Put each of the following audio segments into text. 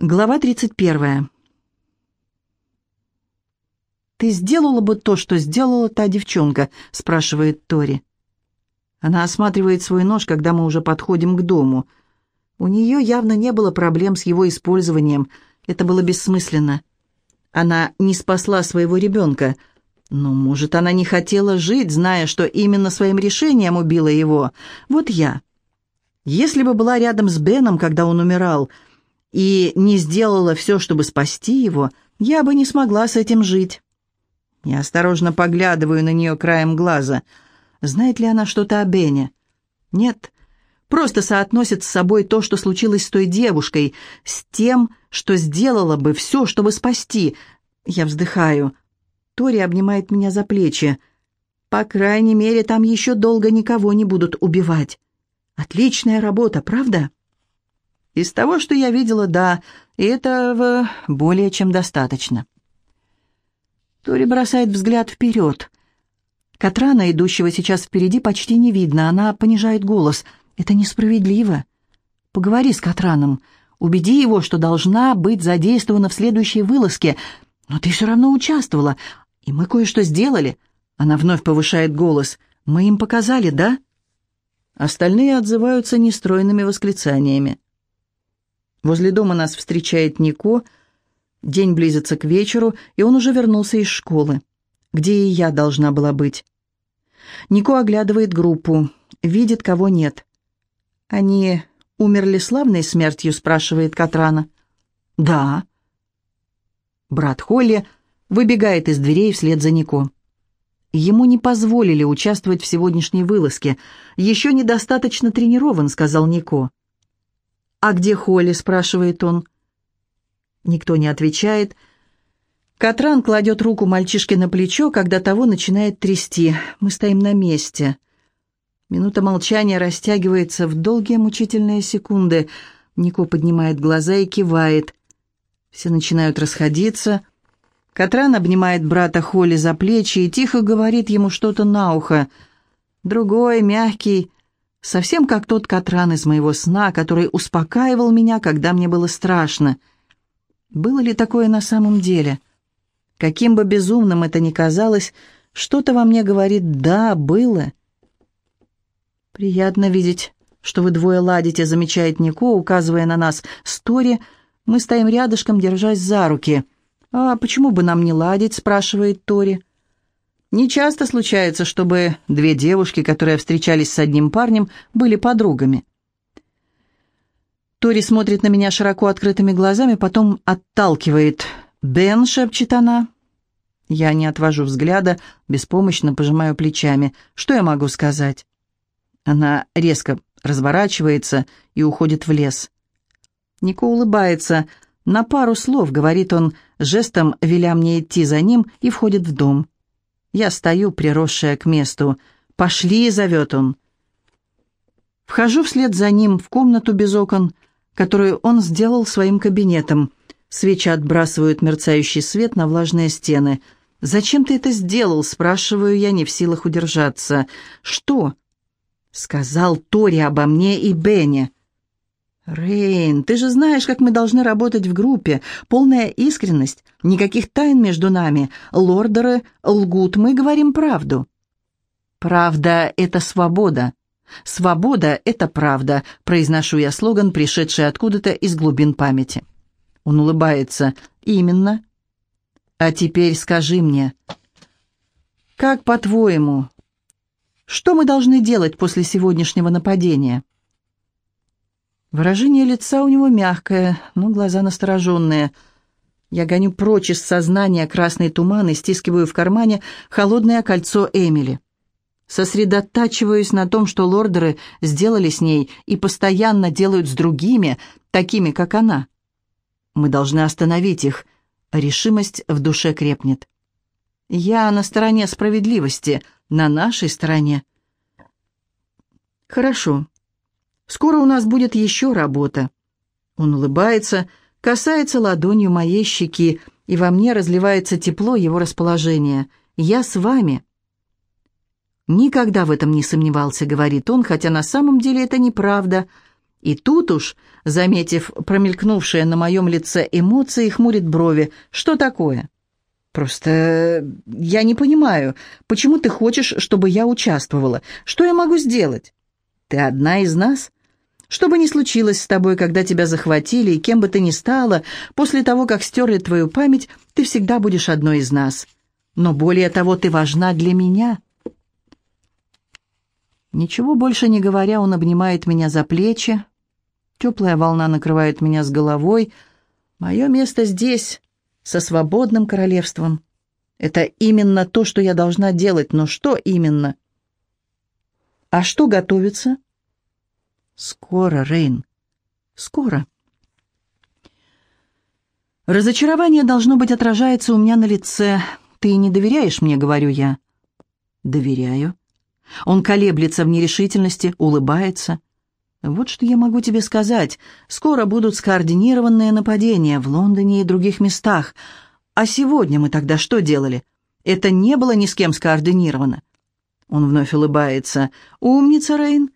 Глава 31. «Ты сделала бы то, что сделала та девчонка?» — спрашивает Тори. Она осматривает свой нож, когда мы уже подходим к дому. У нее явно не было проблем с его использованием. Это было бессмысленно. Она не спасла своего ребенка. Но, может, она не хотела жить, зная, что именно своим решением убила его. Вот я. Если бы была рядом с Беном, когда он умирал, — и не сделала все, чтобы спасти его, я бы не смогла с этим жить. Я осторожно поглядываю на нее краем глаза. Знает ли она что-то о Бене? Нет. Просто соотносит с собой то, что случилось с той девушкой, с тем, что сделала бы все, чтобы спасти. Я вздыхаю. Тори обнимает меня за плечи. По крайней мере, там еще долго никого не будут убивать. Отличная работа, правда? Из того, что я видела, да, этого более чем достаточно. Тори бросает взгляд вперед. Катрана, идущего сейчас впереди, почти не видно. Она понижает голос. «Это несправедливо. Поговори с Катраном. Убеди его, что должна быть задействована в следующей вылазке. Но ты все равно участвовала, и мы кое-что сделали». Она вновь повышает голос. «Мы им показали, да?» Остальные отзываются нестройными восклицаниями. Возле дома нас встречает Нико. День близится к вечеру, и он уже вернулся из школы, где и я должна была быть. Нико оглядывает группу, видит, кого нет. «Они умерли славной смертью?» — спрашивает Катрана. «Да». Брат Холли выбегает из дверей вслед за Нико. Ему не позволили участвовать в сегодняшней вылазке. «Еще недостаточно тренирован», — сказал Нико. «А где Холли?» — спрашивает он. Никто не отвечает. Катран кладет руку мальчишке на плечо, когда того начинает трясти. Мы стоим на месте. Минута молчания растягивается в долгие мучительные секунды. Нико поднимает глаза и кивает. Все начинают расходиться. Катран обнимает брата Холли за плечи и тихо говорит ему что-то на ухо. Другой, мягкий, Совсем как тот Катран из моего сна, который успокаивал меня, когда мне было страшно. Было ли такое на самом деле? Каким бы безумным это ни казалось, что-то во мне говорит «да, было». «Приятно видеть, что вы двое ладите», — замечает Нико, указывая на нас. «Стори, мы стоим рядышком, держась за руки». «А почему бы нам не ладить?» — спрашивает Тори. Не часто случается, чтобы две девушки, которые встречались с одним парнем, были подругами. Тори смотрит на меня широко открытыми глазами, потом отталкивает. «Бен», — шепчет она. Я не отвожу взгляда, беспомощно пожимаю плечами. Что я могу сказать? Она резко разворачивается и уходит в лес. Нико улыбается. На пару слов, говорит он, жестом веля мне идти за ним, и входит в дом. Я стою, приросшая к месту. «Пошли!» — зовет он. Вхожу вслед за ним в комнату без окон, которую он сделал своим кабинетом. Свечи отбрасывают мерцающий свет на влажные стены. «Зачем ты это сделал?» — спрашиваю я, не в силах удержаться. «Что?» — сказал Тори обо мне и Бене. «Рейн, ты же знаешь, как мы должны работать в группе. Полная искренность, никаких тайн между нами. Лордеры лгут, мы говорим правду». «Правда — это свобода. Свобода — это правда», — произношу я слоган, пришедший откуда-то из глубин памяти. Он улыбается. «Именно. А теперь скажи мне, как по-твоему, что мы должны делать после сегодняшнего нападения?» Выражение лица у него мягкое, но глаза настороженные. Я гоню прочь из сознания красный туман и стискиваю в кармане холодное кольцо Эмили. Сосредотачиваюсь на том, что лордеры сделали с ней и постоянно делают с другими, такими, как она. Мы должны остановить их. Решимость в душе крепнет. Я на стороне справедливости, на нашей стороне. Хорошо. Скоро у нас будет еще работа». Он улыбается, касается ладонью моей щеки, и во мне разливается тепло его расположения. «Я с вами». «Никогда в этом не сомневался», — говорит он, хотя на самом деле это неправда. И тут уж, заметив промелькнувшее на моем лице эмоции, хмурит брови. «Что такое?» «Просто я не понимаю, почему ты хочешь, чтобы я участвовала? Что я могу сделать?» «Ты одна из нас?» Что бы ни случилось с тобой, когда тебя захватили, и кем бы ты ни стала, после того, как стерли твою память, ты всегда будешь одной из нас. Но более того, ты важна для меня. Ничего больше не говоря, он обнимает меня за плечи. Теплая волна накрывает меня с головой. Мое место здесь, со свободным королевством. Это именно то, что я должна делать, но что именно? А что готовится? Скоро, Рейн, скоро. Разочарование, должно быть, отражается у меня на лице. Ты не доверяешь мне, говорю я. Доверяю. Он колеблется в нерешительности, улыбается. Вот что я могу тебе сказать. Скоро будут скоординированные нападения в Лондоне и других местах. А сегодня мы тогда что делали? Это не было ни с кем скоординировано. Он вновь улыбается. «Умница, Рейн.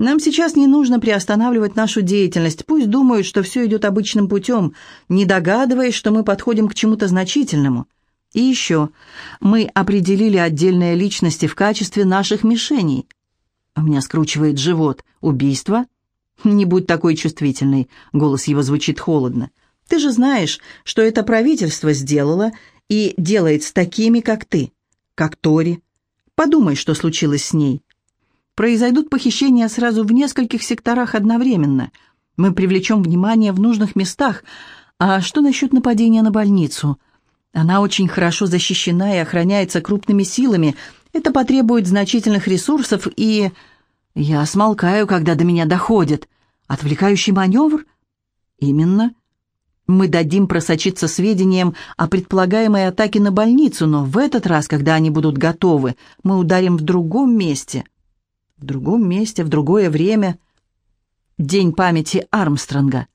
Нам сейчас не нужно приостанавливать нашу деятельность. Пусть думают, что все идет обычным путем, не догадываясь, что мы подходим к чему-то значительному. И еще, мы определили отдельные личности в качестве наших мишеней. У меня скручивает живот. Убийство? Не будь такой чувствительной. Голос его звучит холодно. Ты же знаешь, что это правительство сделало и делает с такими, как ты, как Тори. Подумай, что случилось с ней. Произойдут похищения сразу в нескольких секторах одновременно. Мы привлечем внимание в нужных местах. А что насчет нападения на больницу? Она очень хорошо защищена и охраняется крупными силами. Это потребует значительных ресурсов и... Я смолкаю, когда до меня доходит. Отвлекающий маневр? Именно. Мы дадим просочиться сведениям о предполагаемой атаке на больницу, но в этот раз, когда они будут готовы, мы ударим в другом месте. В другом месте, в другое время. День памяти Армстронга.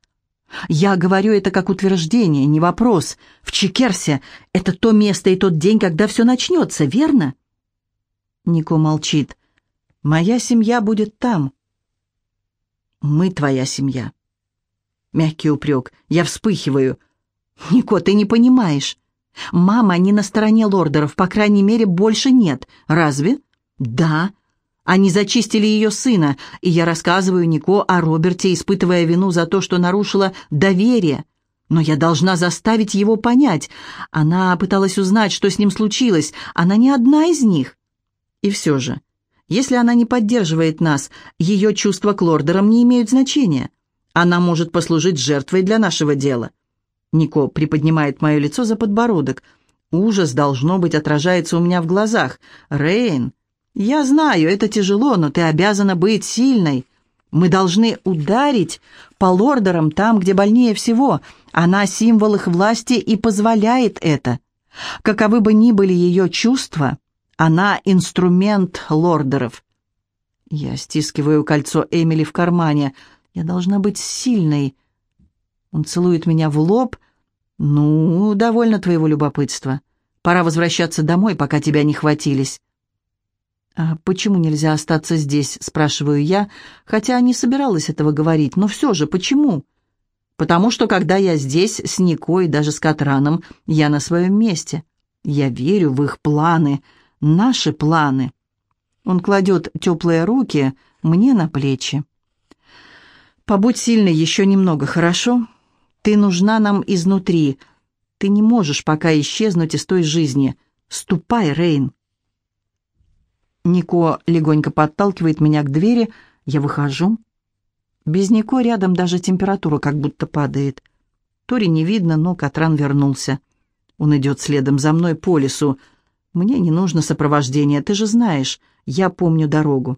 Я говорю это как утверждение, не вопрос. В Чекерсе это то место и тот день, когда все начнется, верно? Нико молчит. Моя семья будет там. Мы твоя семья. Мягкий упрек. Я вспыхиваю. Нико, ты не понимаешь. Мама не на стороне лордеров, по крайней мере, больше нет. Разве? Да. Они зачистили ее сына, и я рассказываю Нико о Роберте, испытывая вину за то, что нарушила доверие. Но я должна заставить его понять. Она пыталась узнать, что с ним случилось. Она не одна из них. И все же, если она не поддерживает нас, ее чувства к лордерам не имеют значения. Она может послужить жертвой для нашего дела. Нико приподнимает мое лицо за подбородок. Ужас, должно быть, отражается у меня в глазах. «Рейн, «Я знаю, это тяжело, но ты обязана быть сильной. Мы должны ударить по лордерам там, где больнее всего. Она символ их власти и позволяет это. Каковы бы ни были ее чувства, она инструмент лордеров». Я стискиваю кольцо Эмили в кармане. Я должна быть сильной. Он целует меня в лоб. «Ну, довольно твоего любопытства. Пора возвращаться домой, пока тебя не хватились». «А почему нельзя остаться здесь?» – спрашиваю я, хотя не собиралась этого говорить. «Но все же, почему?» «Потому что, когда я здесь с Никой, даже с Катраном, я на своем месте. Я верю в их планы, наши планы». Он кладет теплые руки мне на плечи. «Побудь сильной еще немного, хорошо? Ты нужна нам изнутри. Ты не можешь пока исчезнуть из той жизни. Ступай, Рейн». Нико легонько подталкивает меня к двери, я выхожу. Без Нико рядом даже температура как будто падает. Тори не видно, но Катран вернулся. Он идет следом за мной по лесу. Мне не нужно сопровождение, ты же знаешь, я помню дорогу.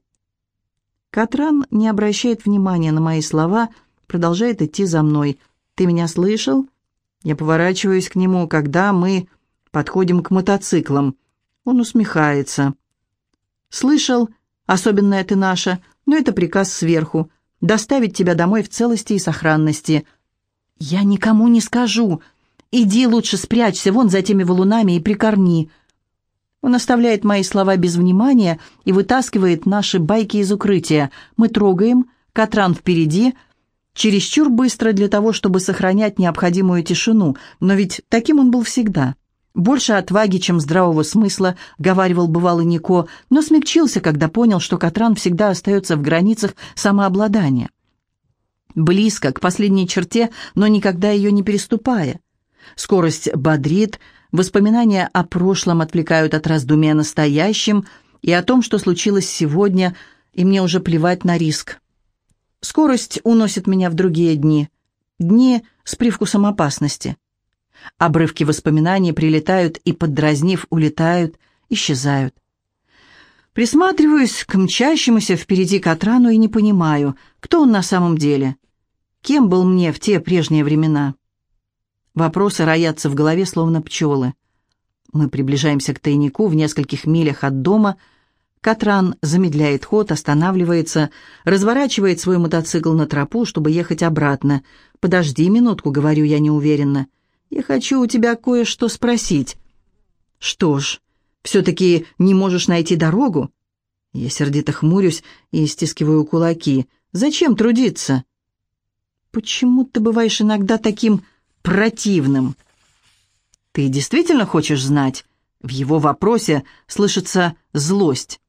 Катран не обращает внимания на мои слова, продолжает идти за мной. «Ты меня слышал?» Я поворачиваюсь к нему, когда мы подходим к мотоциклам. Он усмехается. «Слышал, особенная ты наша, но это приказ сверху. Доставить тебя домой в целости и сохранности». «Я никому не скажу. Иди лучше спрячься вон за теми валунами и прикорни». Он оставляет мои слова без внимания и вытаскивает наши байки из укрытия. Мы трогаем, Катран впереди, Чересчур быстро для того, чтобы сохранять необходимую тишину, но ведь таким он был всегда. Больше отваги, чем здравого смысла, говаривал бывалый Нико, но смягчился, когда понял, что Катран всегда остается в границах самообладания. Близко, к последней черте, но никогда ее не переступая. Скорость бодрит, воспоминания о прошлом отвлекают от раздумия о настоящем и о том, что случилось сегодня, и мне уже плевать на риск. Скорость уносит меня в другие дни, дни с привкусом опасности. Обрывки воспоминаний прилетают и, поддразнив, улетают, исчезают. Присматриваюсь к мчащемуся впереди Катрану и не понимаю, кто он на самом деле. Кем был мне в те прежние времена? Вопросы роятся в голове, словно пчелы. Мы приближаемся к тайнику в нескольких милях от дома. Катран замедляет ход, останавливается, разворачивает свой мотоцикл на тропу, чтобы ехать обратно. «Подожди минутку», — говорю я неуверенно. Я хочу у тебя кое-что спросить». «Что ж, все-таки не можешь найти дорогу?» Я сердито хмурюсь и стискиваю кулаки. «Зачем трудиться?» «Почему ты бываешь иногда таким противным?» «Ты действительно хочешь знать?» В его вопросе слышится злость.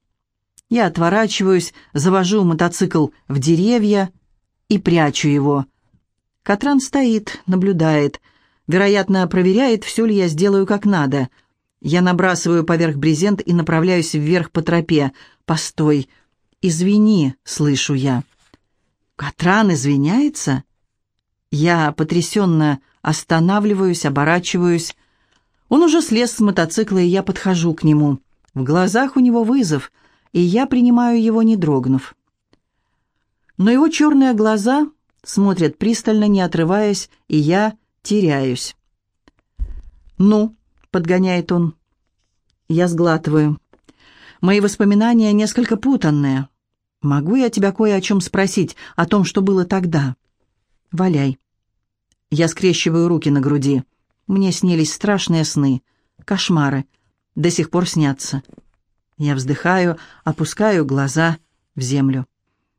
Я отворачиваюсь, завожу мотоцикл в деревья и прячу его. Катран стоит, наблюдает — Вероятно, проверяет, все ли я сделаю как надо. Я набрасываю поверх брезент и направляюсь вверх по тропе. «Постой! Извини!» — слышу я. «Катран извиняется?» Я потрясенно останавливаюсь, оборачиваюсь. Он уже слез с мотоцикла, и я подхожу к нему. В глазах у него вызов, и я принимаю его, не дрогнув. Но его черные глаза смотрят пристально, не отрываясь, и я теряюсь. «Ну», — подгоняет он. Я сглатываю. Мои воспоминания несколько путанные. Могу я тебя кое о чем спросить, о том, что было тогда? Валяй. Я скрещиваю руки на груди. Мне снились страшные сны, кошмары. До сих пор снятся. Я вздыхаю, опускаю глаза в землю.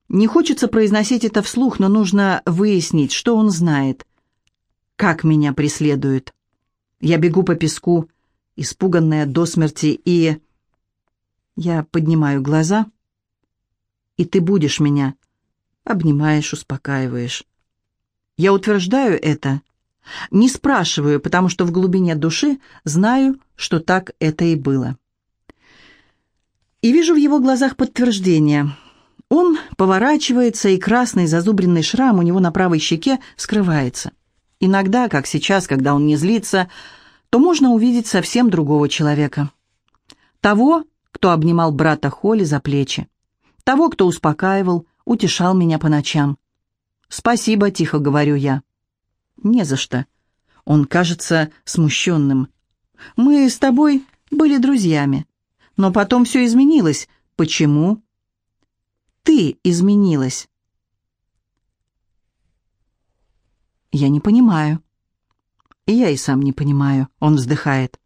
Не хочется произносить это вслух, но нужно выяснить, что он знает как меня преследуют. Я бегу по песку, испуганная до смерти, и... Я поднимаю глаза, и ты будешь меня. Обнимаешь, успокаиваешь. Я утверждаю это, не спрашиваю, потому что в глубине души знаю, что так это и было. И вижу в его глазах подтверждение. Он поворачивается, и красный зазубренный шрам у него на правой щеке скрывается. Иногда, как сейчас, когда он не злится, то можно увидеть совсем другого человека. Того, кто обнимал брата Холли за плечи. Того, кто успокаивал, утешал меня по ночам. «Спасибо», — тихо говорю я. «Не за что». Он кажется смущенным. «Мы с тобой были друзьями. Но потом все изменилось. Почему?» «Ты изменилась». «Я не понимаю». «Я и сам не понимаю», — он вздыхает.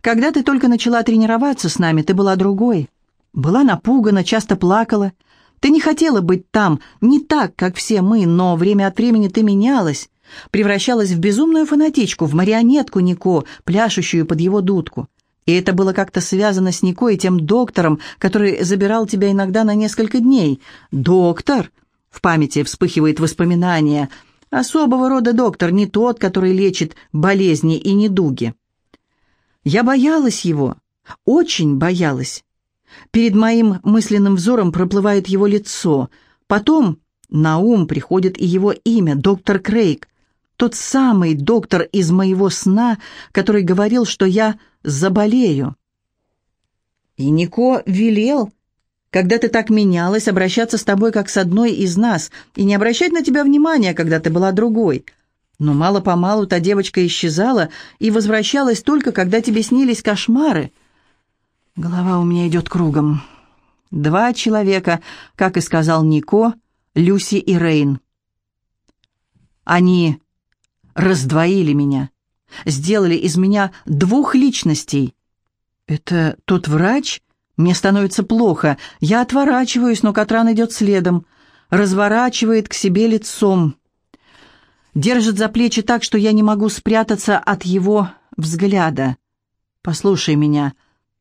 «Когда ты только начала тренироваться с нами, ты была другой. Была напугана, часто плакала. Ты не хотела быть там, не так, как все мы, но время от времени ты менялась, превращалась в безумную фанатичку, в марионетку Нико, пляшущую под его дудку. И это было как-то связано с Нико и тем доктором, который забирал тебя иногда на несколько дней. Доктор!» В памяти вспыхивает воспоминание — Особого рода доктор, не тот, который лечит болезни и недуги. Я боялась его, очень боялась. Перед моим мысленным взором проплывает его лицо. Потом на ум приходит и его имя, доктор Крейг. Тот самый доктор из моего сна, который говорил, что я заболею. И Нико велел, когда ты так менялась, обращаться с тобой как с одной из нас и не обращать на тебя внимания, когда ты была другой. Но мало-помалу та девочка исчезала и возвращалась только, когда тебе снились кошмары. Голова у меня идет кругом. Два человека, как и сказал Нико, Люси и Рейн. Они раздвоили меня, сделали из меня двух личностей. Это тот врач, мне становится плохо. Я отворачиваюсь, но Катран идет следом. разворачивает к себе лицом, держит за плечи так, что я не могу спрятаться от его взгляда. «Послушай меня.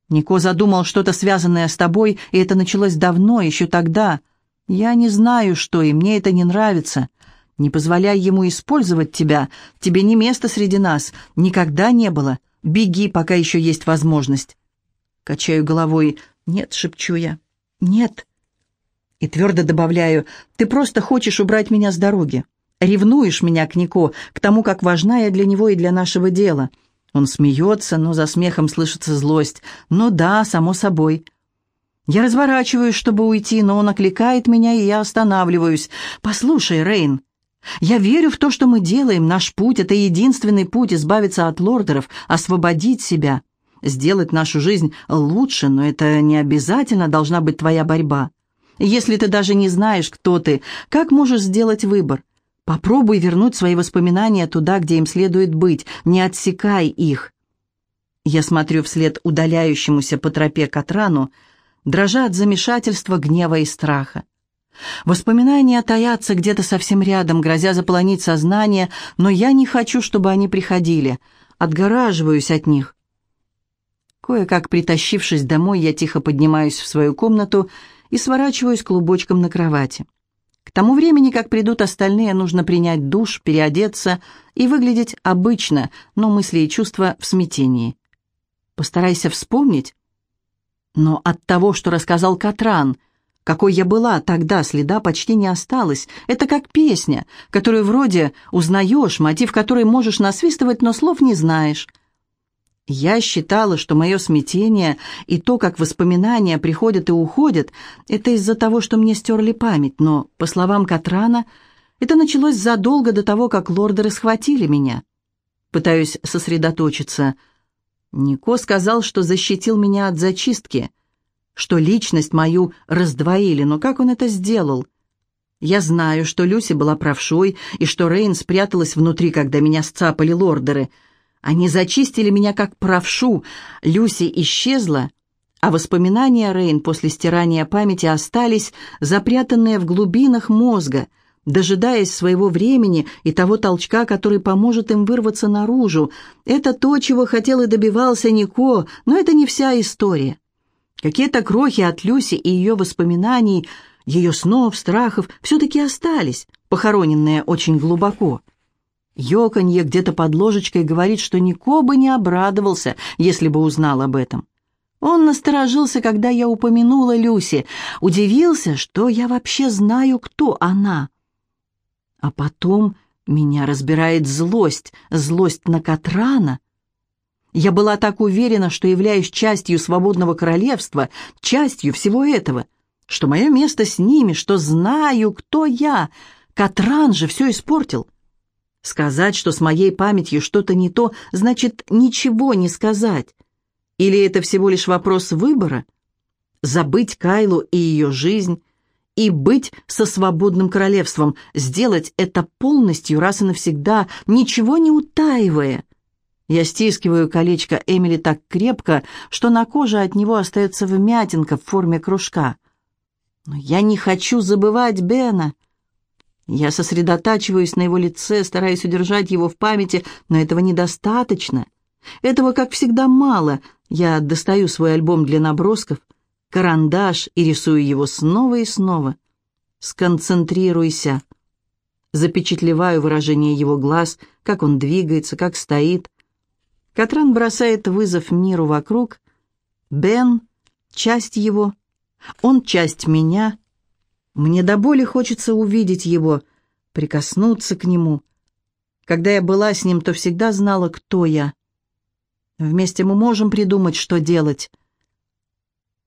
Нико задумал что-то связанное с тобой, и это началось давно, еще тогда. Я не знаю, что, и мне это не нравится. Не позволяй ему использовать тебя. Тебе не место среди нас. Никогда не было. Беги, пока еще есть возможность». Качаю головой. «Нет», — шепчу я. «Нет». И твердо добавляю, «Ты просто хочешь убрать меня с дороги. Ревнуешь меня к Нико, к тому, как важна я для него и для нашего дела». Он смеется, но за смехом слышится злость. «Ну да, само собой». Я разворачиваюсь, чтобы уйти, но он окликает меня, и я останавливаюсь. «Послушай, Рейн, я верю в то, что мы делаем. Наш путь — это единственный путь избавиться от лордеров, освободить себя, сделать нашу жизнь лучше, но это не обязательно должна быть твоя борьба. Если ты даже не знаешь, кто ты, как можешь сделать выбор? Попробуй вернуть свои воспоминания туда, где им следует быть, не отсекай их. Я смотрю вслед удаляющемуся по тропе Катрану, дрожа от замешательства, гнева и страха. Воспоминания таятся где-то совсем рядом, грозя заполонить сознание, но я не хочу, чтобы они приходили. Отгораживаюсь от них. Кое-как притащившись домой, я тихо поднимаюсь в свою комнату и сворачиваюсь клубочком на кровати. К тому времени, как придут остальные, нужно принять душ, переодеться и выглядеть обычно, но мысли и чувства в смятении. Постарайся вспомнить. Но от того, что рассказал Катран, какой я была тогда, следа почти не осталось. Это как песня, которую вроде узнаешь, мотив которой можешь насвистывать, но слов не знаешь. Я считала, что мое смятение и то, как воспоминания приходят и уходят, это из-за того, что мне стерли память, но, по словам Катрана, это началось задолго до того, как лордеры схватили меня. Пытаюсь сосредоточиться. Нико сказал, что защитил меня от зачистки, что личность мою раздвоили, но как он это сделал? Я знаю, что Люси была правшой и что Рейн спряталась внутри, когда меня сцапали лордеры — они зачистили меня как правшу, Люси исчезла, а воспоминания Рейн после стирания памяти остались, запрятанные в глубинах мозга, дожидаясь своего времени и того толчка, который поможет им вырваться наружу. Это то, чего хотел и добивался Нико, но это не вся история. Какие-то крохи от Люси и ее воспоминаний, ее снов, страхов все-таки остались, похороненные очень глубоко. Ёканье где-то под ложечкой говорит, что Нико бы не обрадовался, если бы узнал об этом. Он насторожился, когда я упомянула Люси, удивился, что я вообще знаю, кто она. А потом меня разбирает злость, злость на Катрана. Я была так уверена, что являюсь частью свободного королевства, частью всего этого, что мое место с ними, что знаю, кто я. Катран же все испортил. Сказать, что с моей памятью что-то не то, значит ничего не сказать. Или это всего лишь вопрос выбора? Забыть Кайлу и ее жизнь и быть со свободным королевством, сделать это полностью раз и навсегда, ничего не утаивая. Я стискиваю колечко Эмили так крепко, что на коже от него остается вмятинка в форме кружка. Но я не хочу забывать Бена. Я сосредотачиваюсь на его лице, стараюсь удержать его в памяти, но этого недостаточно. Этого, как всегда, мало. Я достаю свой альбом для набросков, карандаш и рисую его снова и снова. Сконцентрируйся. Запечатлеваю выражение его глаз, как он двигается, как стоит. Катран бросает вызов миру вокруг. Бен — часть его. Он — часть меня — мне до боли хочется увидеть его, прикоснуться к нему. Когда я была с ним, то всегда знала, кто я. Вместе мы можем придумать, что делать.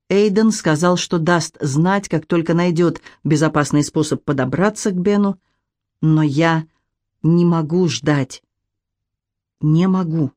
Эйден сказал, что даст знать, как только найдет безопасный способ подобраться к Бену, но я не могу ждать. Не могу.